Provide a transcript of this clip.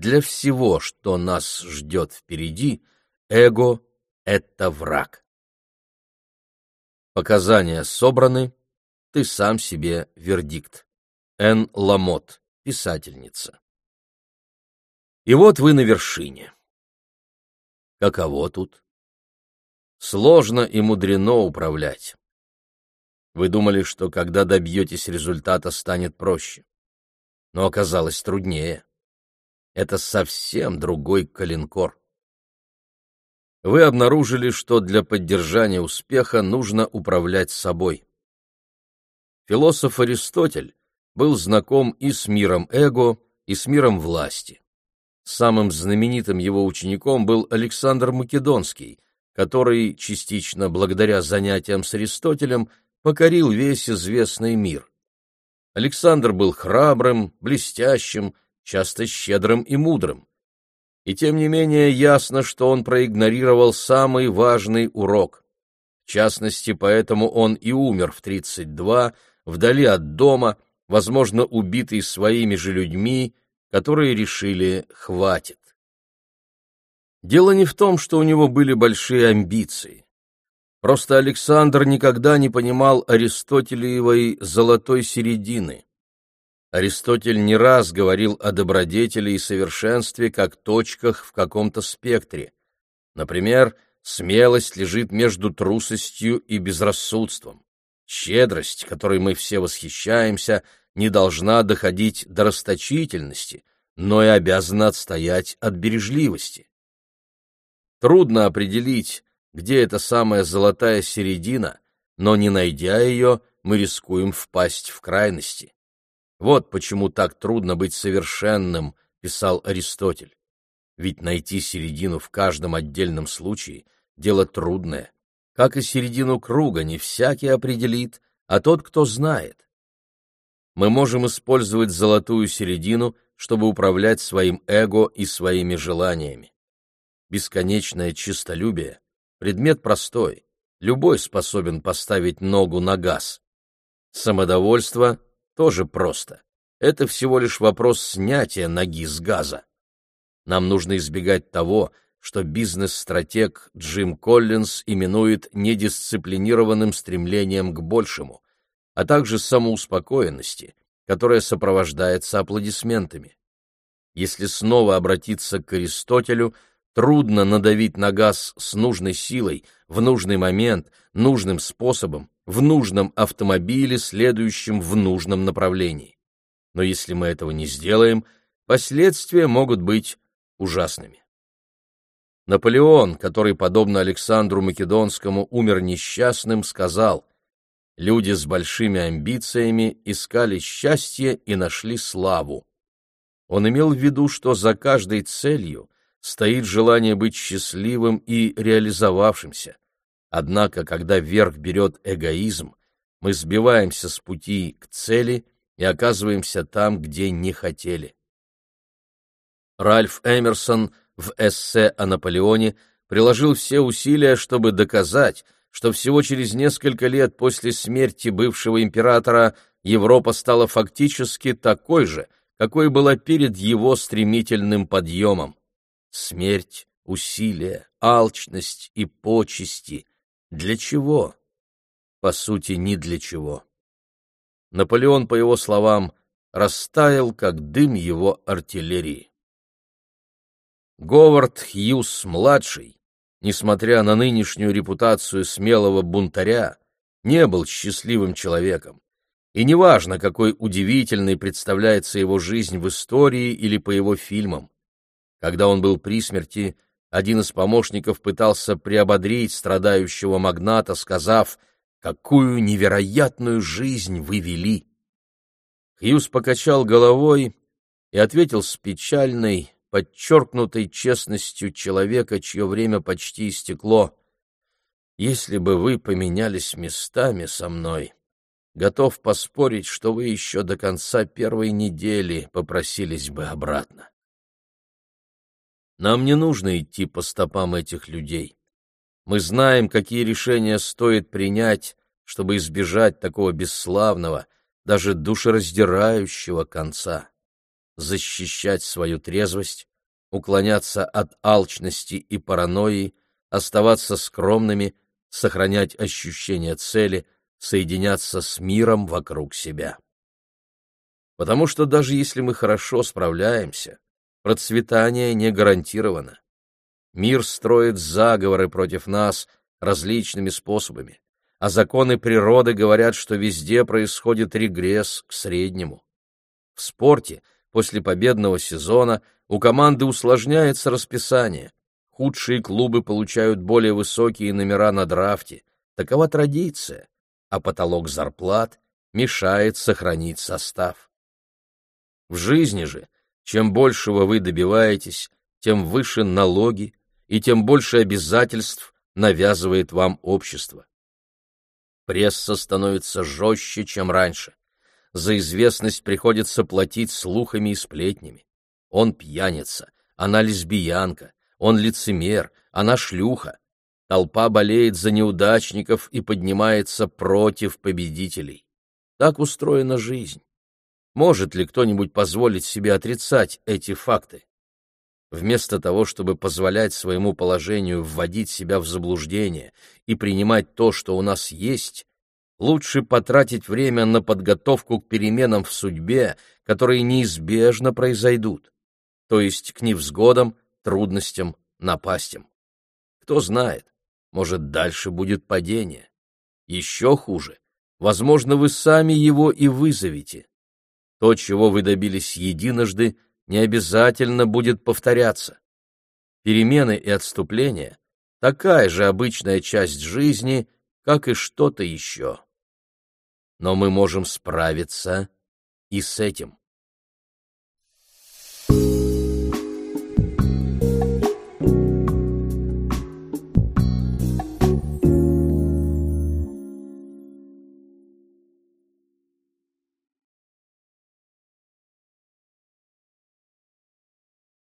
для всего, что нас ждет впереди, эго — это враг. Показания собраны, ты сам себе вердикт. Н. Ламот, писательница. И вот вы на вершине. Каково тут? Сложно и мудрено управлять. Вы думали, что когда добьетесь результата, станет проще. Но оказалось труднее. Это совсем другой калинкор. Вы обнаружили, что для поддержания успеха нужно управлять собой. Философ Аристотель был знаком и с миром эго, и с миром власти. Самым знаменитым его учеником был Александр Македонский, который, частично благодаря занятиям с Аристотелем, покорил весь известный мир. Александр был храбрым, блестящим, часто щедрым и мудрым. И тем не менее ясно, что он проигнорировал самый важный урок. В частности, поэтому он и умер в 32, вдали от дома, возможно, убитый своими же людьми, которые решили «хватит». Дело не в том, что у него были большие амбиции. Просто Александр никогда не понимал аристотелевой золотой середины. Аристотель не раз говорил о добродетели и совершенстве как точках в каком-то спектре. Например, смелость лежит между трусостью и безрассудством. Щедрость, которой мы все восхищаемся, не должна доходить до расточительности, но и обязана отстоять от бережливости. Трудно определить, где эта самая золотая середина, но не найдя ее, мы рискуем впасть в крайности. Вот почему так трудно быть совершенным, писал Аристотель. Ведь найти середину в каждом отдельном случае — дело трудное. Как и середину круга не всякий определит, а тот, кто знает. Мы можем использовать золотую середину, чтобы управлять своим эго и своими желаниями. Бесконечное чистолюбие Предмет простой. Любой способен поставить ногу на газ. Самодовольство тоже просто. Это всего лишь вопрос снятия ноги с газа. Нам нужно избегать того, что бизнес-стратег Джим Коллинз именует недисциплинированным стремлением к большему, а также самоуспокоенности, которая сопровождается аплодисментами. Если снова обратиться к Аристотелю – Трудно надавить на газ с нужной силой, в нужный момент, нужным способом, в нужном автомобиле, следующем в нужном направлении. Но если мы этого не сделаем, последствия могут быть ужасными. Наполеон, который, подобно Александру Македонскому, умер несчастным, сказал, «Люди с большими амбициями искали счастье и нашли славу». Он имел в виду, что за каждой целью стоит желание быть счастливым и реализовавшимся. Однако, когда верх берет эгоизм, мы сбиваемся с пути к цели и оказываемся там, где не хотели. Ральф Эмерсон в эссе о Наполеоне приложил все усилия, чтобы доказать, что всего через несколько лет после смерти бывшего императора Европа стала фактически такой же, какой была перед его стремительным подъемом смерть, усилия, алчность и почести. Для чего? По сути, ни для чего. Наполеон, по его словам, растаял, как дым его артиллерии. Говард Хьюз-младший, несмотря на нынешнюю репутацию смелого бунтаря, не был счастливым человеком. И неважно, какой удивительной представляется его жизнь в истории или по его фильмам. Когда он был при смерти, один из помощников пытался приободрить страдающего магната, сказав, «Какую невероятную жизнь вы вели!» Хьюз покачал головой и ответил с печальной, подчеркнутой честностью человека, чье время почти истекло. «Если бы вы поменялись местами со мной, готов поспорить, что вы еще до конца первой недели попросились бы обратно». Нам не нужно идти по стопам этих людей. Мы знаем, какие решения стоит принять, чтобы избежать такого бесславного, даже душераздирающего конца. защищать свою трезвость, уклоняться от алчности и паранойи, оставаться скромными, сохранять ощущение цели, соединяться с миром вокруг себя. Потому что даже если мы хорошо справляемся, процветание не гарантировано. Мир строит заговоры против нас различными способами, а законы природы говорят, что везде происходит регресс к среднему. В спорте после победного сезона у команды усложняется расписание. Худшие клубы получают более высокие номера на драфте. Такова традиция, а потолок зарплат мешает сохранить состав. В жизни же, чем большего вы добиваетесь, тем выше налоги и тем больше обязательств навязывает вам общество. Пресса становится жестче, чем раньше. За известность приходится платить слухами и сплетнями. Он пьяница, она лесбиянка, он лицемер, она шлюха. Толпа болеет за неудачников и поднимается против победителей. Так устроена жизнь. Может ли кто-нибудь позволить себе отрицать эти факты? Вместо того, чтобы позволять своему положению вводить себя в заблуждение и принимать то, что у нас есть, лучше потратить время на подготовку к переменам в судьбе, которые неизбежно произойдут, то есть к невзгодам, трудностям, напастям. Кто знает, может, дальше будет падение. Еще хуже, возможно, вы сами его и вызовете. То, чего вы добились единожды, не обязательно будет повторяться. Перемены и отступления — такая же обычная часть жизни, как и что-то еще. Но мы можем справиться и с этим.